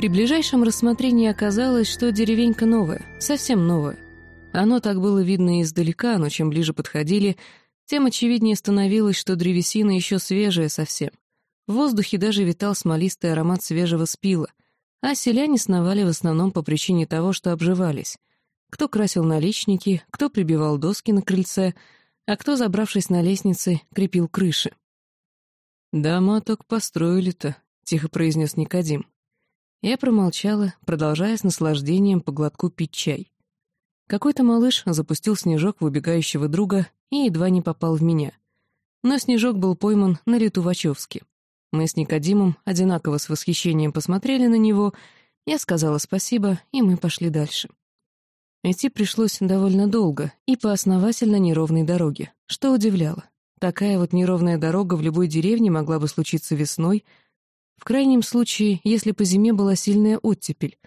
При ближайшем рассмотрении оказалось, что деревенька новая, совсем новая. Оно так было видно издалека, но чем ближе подходили, тем очевиднее становилось, что древесина еще свежая совсем. В воздухе даже витал смолистый аромат свежего спила, а селяне сновали в основном по причине того, что обживались. Кто красил наличники, кто прибивал доски на крыльце, а кто, забравшись на лестнице, крепил крыши. «Дома только построили-то», — тихо произнес Никодим. Я промолчала, продолжая с наслаждением по глотку пить чай. Какой-то малыш запустил снежок в убегающего друга и едва не попал в меня. Но снежок был пойман на лету Вачовски. Мы с Никодимом одинаково с восхищением посмотрели на него, я сказала спасибо, и мы пошли дальше. Идти пришлось довольно долго и по основательно неровной дороге, что удивляло. Такая вот неровная дорога в любой деревне могла бы случиться весной, в крайнем случае, если по зиме была сильная оттепель,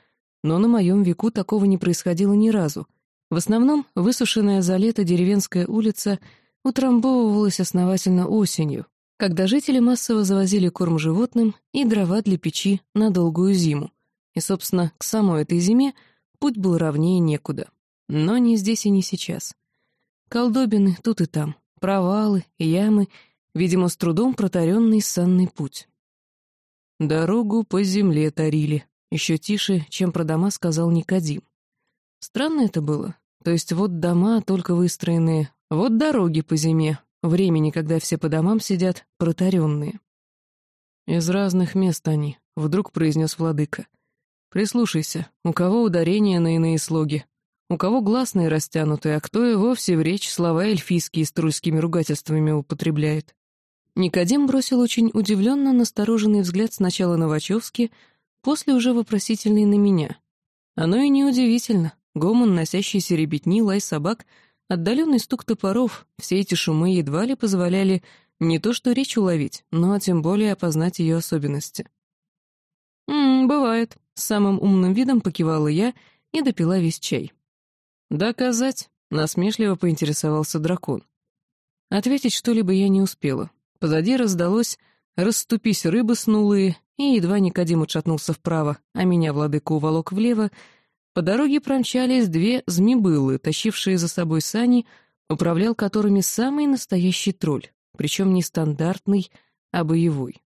но на моем веку такого не происходило ни разу. В основном высушенная за лето деревенская улица утрамбовывалась основательно осенью, когда жители массово завозили корм животным и дрова для печи на долгую зиму. И, собственно, к самой этой зиме — Путь был ровнее некуда. Но не здесь и не сейчас. Колдобины тут и там, провалы, ямы, видимо, с трудом протаренный санный путь. «Дорогу по земле тарили», — еще тише, чем про дома сказал Никодим. Странно это было. То есть вот дома только выстроенные, вот дороги по зиме, времени, когда все по домам сидят, протаренные. «Из разных мест они», — вдруг произнес владыка. Прислушайся, у кого ударение на иные слоги, у кого гласные растянутые, а кто и вовсе в речь слова эльфийские с трульскими ругательствами употребляет. Никодим бросил очень удивленно настороженный взгляд сначала на Вачовски, после уже вопросительный на меня. Оно и неудивительно. Гомон, носящийся ребятни, лай собак, отдаленный стук топоров, все эти шумы едва ли позволяли не то что речь уловить, но тем более опознать ее особенности. «М -м, «Бывает», — самым умным видом покивала я и допила весь чай. «Доказать?» — насмешливо поинтересовался дракон. Ответить что-либо я не успела. Позади раздалось «Расступись, рыбы снулые», и едва Никодим отшатнулся вправо, а меня владыка уволок влево, по дороге промчались две змебылы, тащившие за собой сани, управлял которыми самый настоящий тролль, причем не стандартный, а боевой.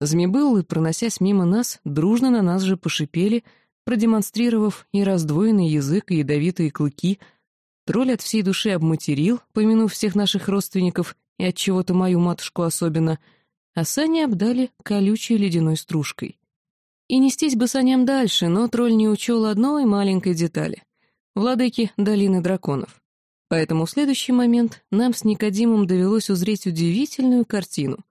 Змебылы, проносясь мимо нас, дружно на нас же пошипели, продемонстрировав и раздвоенный язык, и ядовитые клыки. Тролль от всей души обматерил, помянув всех наших родственников и от чего-то мою матушку особенно, а сани обдали колючей ледяной стружкой. И нестись бы саням дальше, но тролль не учел одной маленькой детали — владыки долины драконов. Поэтому в следующий момент нам с Никодимом довелось узреть удивительную картину —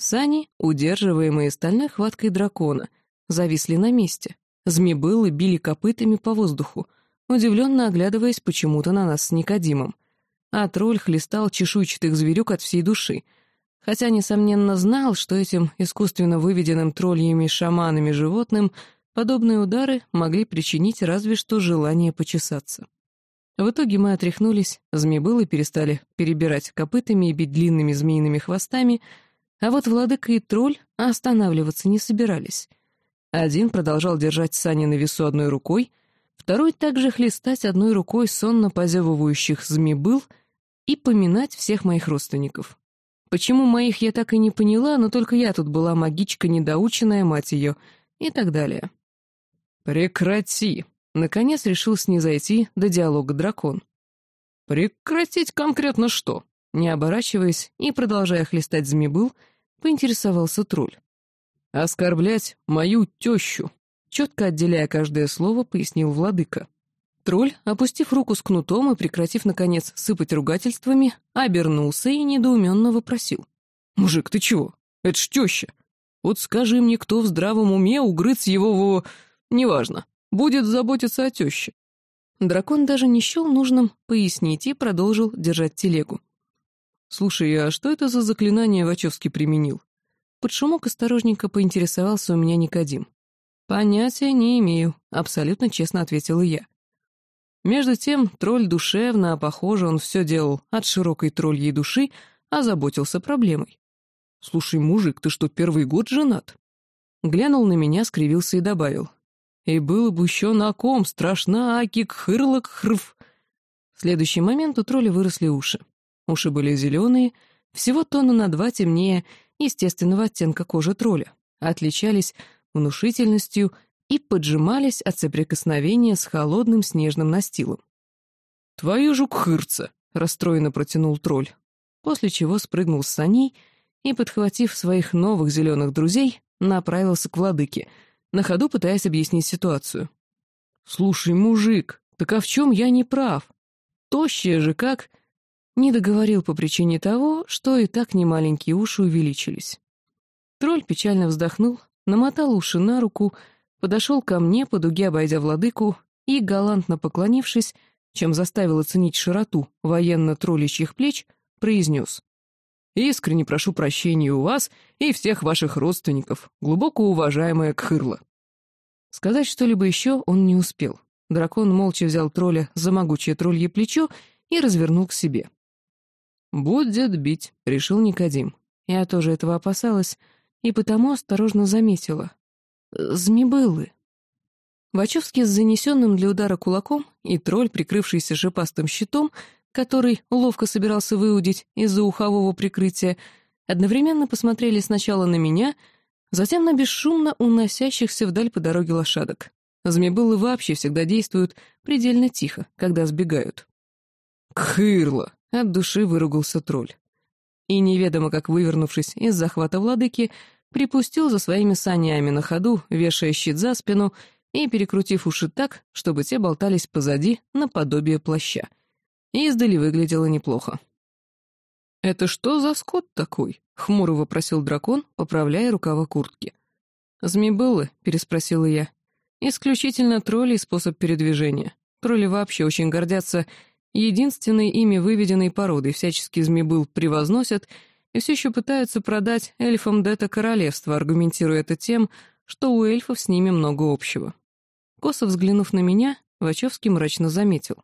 Сани, удерживаемые стальной хваткой дракона, зависли на месте. Змебылы били копытами по воздуху, удивленно оглядываясь почему-то на нас с Никодимом. А тролль хлестал чешуйчатых зверюк от всей души, хотя, несомненно, знал, что этим искусственно выведенным тролльями шаманами животным подобные удары могли причинить разве что желание почесаться. В итоге мы отряхнулись, змебылы перестали перебирать копытами и бить длинными змеиными хвостами — а вот владыка и тролль останавливаться не собирались. Один продолжал держать сани на весу одной рукой, второй также хлестать одной рукой сонно позевывающих змебыл и поминать всех моих родственников. Почему моих я так и не поняла, но только я тут была магичка недоученная, мать ее, и так далее. «Прекрати!» — наконец решил снизойти до диалога дракон. «Прекратить конкретно что?» Не оборачиваясь и продолжая хлестать змебыл, поинтересовался тролль. «Оскорблять мою тещу!» Четко отделяя каждое слово, пояснил владыка. Тролль, опустив руку с кнутом и прекратив, наконец, сыпать ругательствами, обернулся и недоуменно вопросил. «Мужик, ты чего? Это ж теща! Вот скажи мне, кто в здравом уме угрыц его в... Неважно, будет заботиться о теще». Дракон даже не счел нужным пояснить и продолжил держать телегу. «Слушай, а что это за заклинание Вачовский применил?» Под шумок осторожненько поинтересовался у меня Никодим. «Понятия не имею», — абсолютно честно ответила я. Между тем, тролль душевно, а похоже, он все делал от широкой тролльей души, озаботился проблемой. «Слушай, мужик, ты что, первый год женат?» глянул на меня, скривился и добавил. «И было бы еще на ком, страшна акик хырлок хрв». В следующий момент у тролля выросли уши. Уши были зеленые, всего тона на два темнее естественного оттенка кожи тролля, отличались внушительностью и поджимались от соприкосновения с холодным снежным настилом. «Твою жук хырца!» — расстроенно протянул тролль, после чего спрыгнул с саней и, подхватив своих новых зеленых друзей, направился к владыке, на ходу пытаясь объяснить ситуацию. «Слушай, мужик, так а в чем я не прав? Тощая же как...» Не договорил по причине того, что и так немаленькие уши увеличились. Тролль печально вздохнул, намотал уши на руку, подошел ко мне, по дуге обойдя владыку, и, галантно поклонившись, чем заставил оценить широту военно-тролличьих плеч, произнес. «Искренне прошу прощения у вас и всех ваших родственников, глубоко уважаемая Кхырла». Сказать что-либо еще он не успел. Дракон молча взял тролля за могучее троллье плечо и развернул к себе. «Будет бить», — решил Никодим. Я тоже этого опасалась, и потому осторожно заметила. «Змебылы». Вачовский с занесенным для удара кулаком и тролль, прикрывшийся шипастым щитом, который ловко собирался выудить из-за ухового прикрытия, одновременно посмотрели сначала на меня, затем на бесшумно уносящихся вдаль по дороге лошадок. Змебылы вообще всегда действуют предельно тихо, когда сбегают. «Кхырло!» — от души выругался тролль. И, неведомо как вывернувшись из захвата владыки, припустил за своими санями на ходу, вешая щит за спину и перекрутив уши так, чтобы те болтались позади наподобие плаща. И издали выглядело неплохо. «Это что за скот такой?» — хмуро вопросил дракон, поправляя рукава куртки. «Змеибылы?» — переспросила я. «Исключительно тролли способ передвижения. Тролли вообще очень гордятся единственной ими выведенной породой, всячески змеибыл превозносят все еще пытаются продать эльфам Дета королевство, аргументируя это тем, что у эльфов с ними много общего. Косо взглянув на меня, Вачовский мрачно заметил.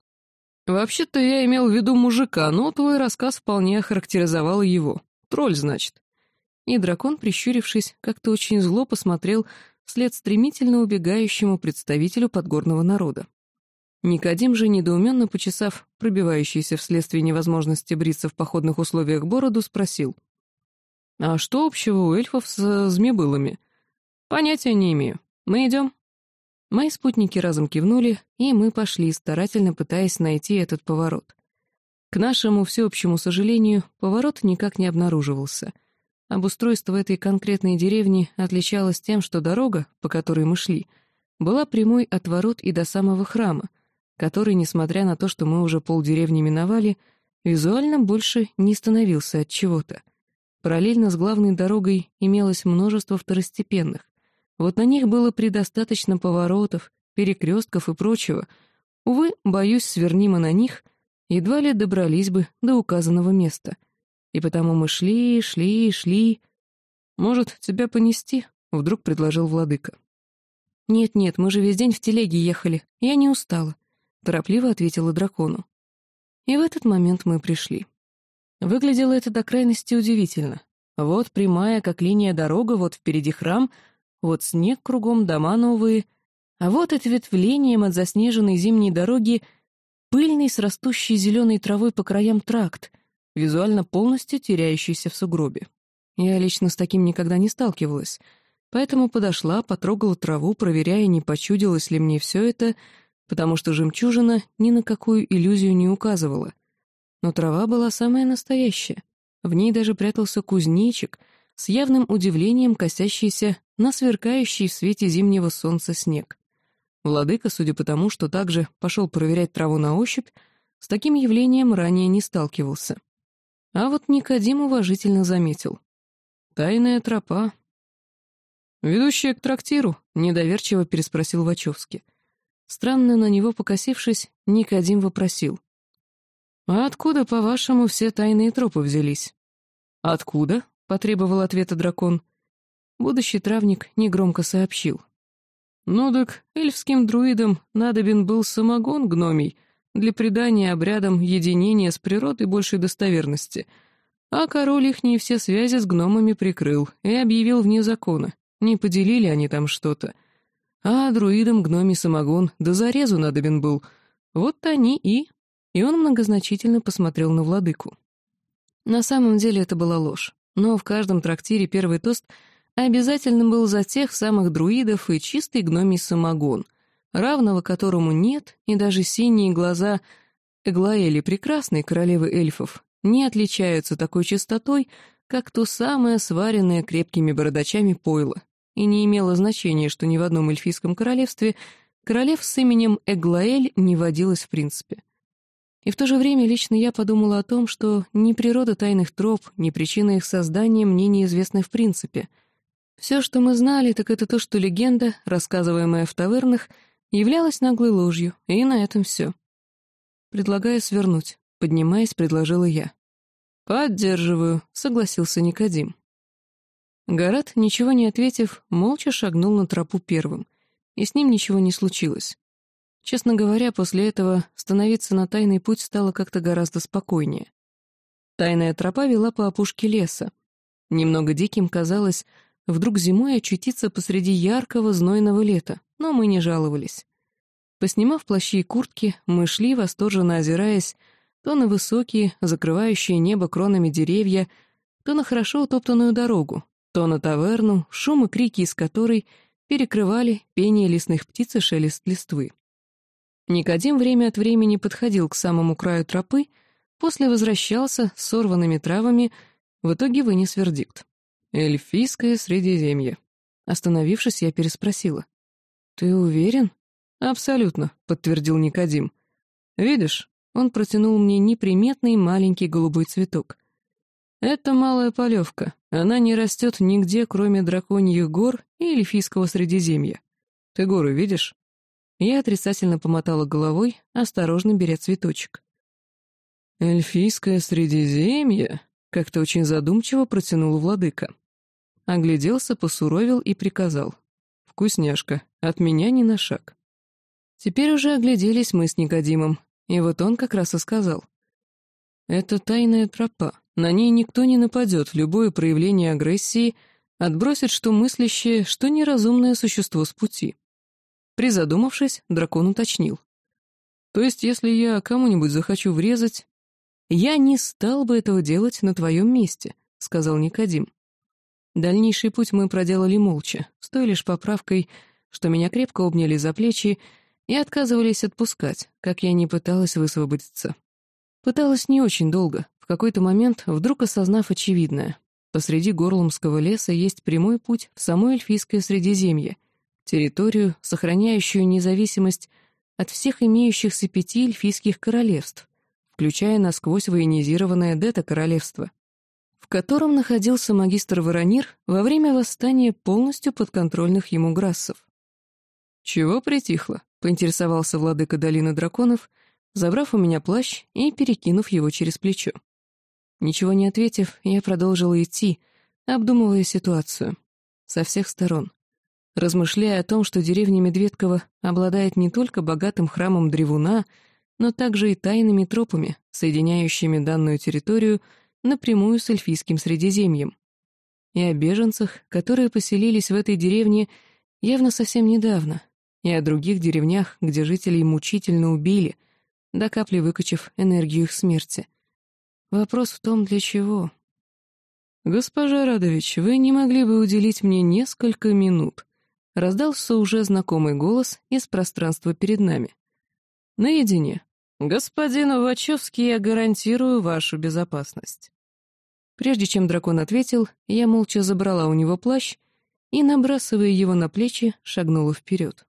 «Вообще-то я имел в виду мужика, но твой рассказ вполне охарактеризовал его. Тролль, значит». И дракон, прищурившись, как-то очень зло посмотрел вслед стремительно убегающему представителю подгорного народа. Никодим же, недоуменно почесав пробивающийся вследствие невозможности бриться в походных условиях бороду, спросил. «А что общего у эльфов с змебылами?» «Понятия не имею. Мы идем?» Мои спутники разом кивнули, и мы пошли, старательно пытаясь найти этот поворот. К нашему всеобщему сожалению, поворот никак не обнаруживался. Обустройство этой конкретной деревни отличалось тем, что дорога, по которой мы шли, была прямой от ворот и до самого храма, который, несмотря на то, что мы уже полдеревни миновали, визуально больше не становился от чего-то. Параллельно с главной дорогой имелось множество второстепенных, вот на них было предостаточно поворотов, перекрестков и прочего. Увы, боюсь, сверни мы на них, едва ли добрались бы до указанного места. И потому мы шли, шли, шли. «Может, тебя понести?» — вдруг предложил владыка. «Нет-нет, мы же весь день в телеге ехали, я не устала», — торопливо ответила дракону. И в этот момент мы пришли. Выглядело это до крайности удивительно. Вот прямая, как линия дорога, вот впереди храм — вот снег кругом, дома новые, а вот ответвлением от заснеженной зимней дороги пыльный с растущей зеленой травой по краям тракт, визуально полностью теряющийся в сугробе. Я лично с таким никогда не сталкивалась, поэтому подошла, потрогала траву, проверяя, не почудилось ли мне все это, потому что жемчужина ни на какую иллюзию не указывала. Но трава была самая настоящая. В ней даже прятался кузнечик, с явным удивлением косящийся на сверкающий в свете зимнего солнца снег. Владыка, судя по тому, что также пошел проверять траву на ощупь, с таким явлением ранее не сталкивался. А вот Никодим уважительно заметил. «Тайная тропа». «Ведущая к трактиру?» — недоверчиво переспросил Вачовски. Странно на него покосившись, Никодим вопросил. «А откуда, по-вашему, все тайные тропы взялись?» «Откуда?» — потребовал ответа дракон. Будущий травник негромко сообщил. «Ну так, эльфским друидам надобен был самогон гномий для придания обрядам единения с природой большей достоверности, а король ихние все связи с гномами прикрыл и объявил вне закона, Не поделили они там что-то. А друидам гномий самогон до зарезу надобен был. Вот они и... И он многозначительно посмотрел на владыку. На самом деле это была ложь. Но в каждом трактире первый тост обязательно был за тех самых друидов и чистый гномий самогон, равного которому нет, и даже синие глаза Эглаэли Прекрасной, королевы эльфов, не отличаются такой чистотой, как то самое сваренное крепкими бородачами пойло, и не имело значения, что ни в одном эльфийском королевстве королев с именем Эглаэль не водилось в принципе. И в то же время лично я подумала о том, что ни природа тайных троп, ни причина их создания мне неизвестны в принципе. Все, что мы знали, так это то, что легенда, рассказываемая в тавернах, являлась наглой ложью, и на этом все. Предлагаю свернуть, поднимаясь, предложила я. «Поддерживаю», — согласился Никодим. Гарат, ничего не ответив, молча шагнул на тропу первым, и с ним ничего не случилось. Честно говоря, после этого становиться на тайный путь стало как-то гораздо спокойнее. Тайная тропа вела по опушке леса. Немного диким казалось вдруг зимой очутиться посреди яркого знойного лета, но мы не жаловались. Поснимав плащи и куртки, мы шли, восторженно озираясь, то на высокие, закрывающие небо кронами деревья, то на хорошо утоптанную дорогу, то на таверну, шум и крики из которой перекрывали пение лесных птиц и шелест листвы. Никодим время от времени подходил к самому краю тропы, после возвращался с сорванными травами, в итоге вынес вердикт. «Эльфийское Средиземье». Остановившись, я переспросила. «Ты уверен?» «Абсолютно», — подтвердил Никодим. «Видишь, он протянул мне неприметный маленький голубой цветок. Это малая полевка. Она не растет нигде, кроме драконьих гор и эльфийского Средиземья. Ты горы видишь?» Я отрицательно помотала головой, осторожно беря цветочек. «Эльфийское Средиземье?» — как-то очень задумчиво протянул владыка. Огляделся, посуровил и приказал. «Вкусняшка, от меня ни на шаг». Теперь уже огляделись мы с Никодимом, и вот он как раз и сказал. «Это тайная тропа, на ней никто не нападет, любое проявление агрессии отбросит что мыслящее, что неразумное существо с пути». Призадумавшись, дракон уточнил. «То есть, если я кому-нибудь захочу врезать...» «Я не стал бы этого делать на твоем месте», — сказал Никодим. Дальнейший путь мы проделали молча, с той лишь поправкой, что меня крепко обняли за плечи и отказывались отпускать, как я не пыталась высвободиться. Пыталась не очень долго, в какой-то момент, вдруг осознав очевидное. Посреди Горломского леса есть прямой путь в само эльфийское Средиземье, территорию, сохраняющую независимость от всех имеющихся пяти эльфийских королевств, включая насквозь военизированное Дета-королевство, в котором находился магистр Воронир во время восстания полностью подконтрольных ему грассов. «Чего притихло?» — поинтересовался владыка долины драконов, забрав у меня плащ и перекинув его через плечо. Ничего не ответив, я продолжила идти, обдумывая ситуацию. Со всех сторон размышляя о том, что деревня Медведково обладает не только богатым храмом древуна, но также и тайными тропами, соединяющими данную территорию напрямую с эльфийским Средиземьем. И о беженцах, которые поселились в этой деревне явно совсем недавно, и о других деревнях, где жителей мучительно убили, до капли выкачав энергию их смерти. Вопрос в том, для чего. «Госпожа Радович, вы не могли бы уделить мне несколько минут?» Раздался уже знакомый голос из пространства перед нами. «Наедине. Господин Вачовский, я гарантирую вашу безопасность». Прежде чем дракон ответил, я молча забрала у него плащ и, набрасывая его на плечи, шагнула вперед.